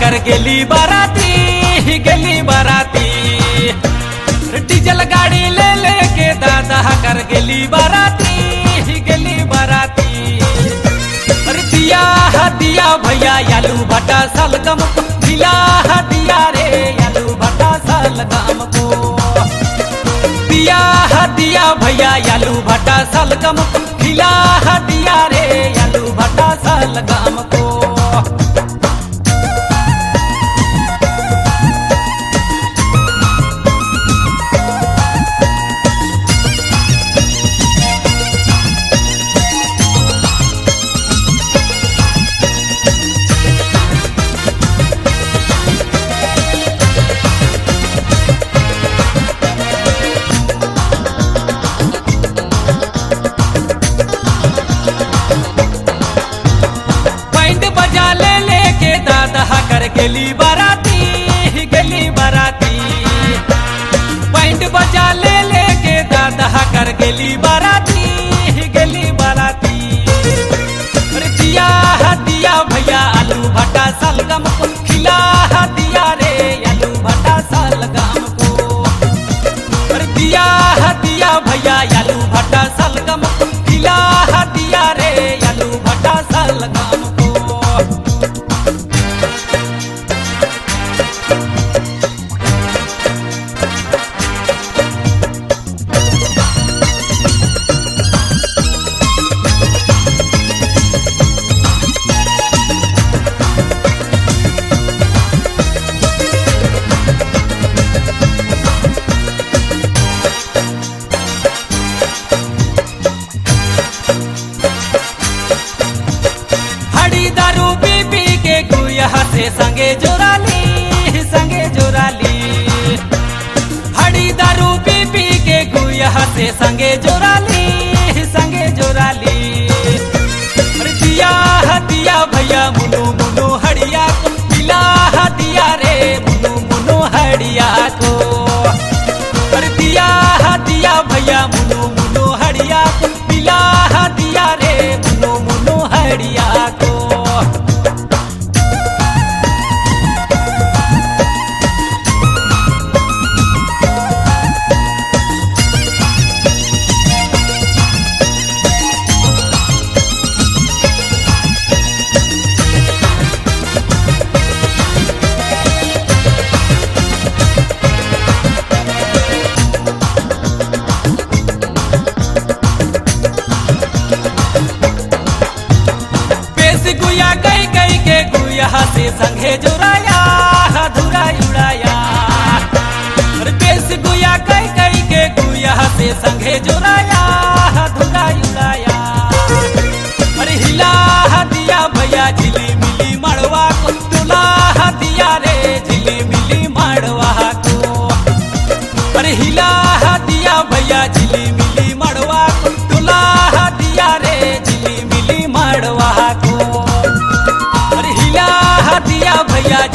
कर गेली बाराती गेली बाराती। डीजल गाड़ी ले लेके दादा कर गेली बाराती गेली बाराती। दिया दिया भैया, यालू भटा सलगम दिला दिया रे, यालू भटा सलगम को दिया दिया भैया, यालू भटा सलगम खिला दिया रे, यालू भटा सलगम दादा गली बाराती गेली बाराती। बैंड बजा ले लेके दादा कर गेली बाराती। sangre. दिया भैया झिली मिली मड़वा को तुला दिया रे झिली मिली मड़वा को दिया भैया झिली मिली मड़वा को तुला दिया रे झिली मिली मड़वा को अरे दिया भैया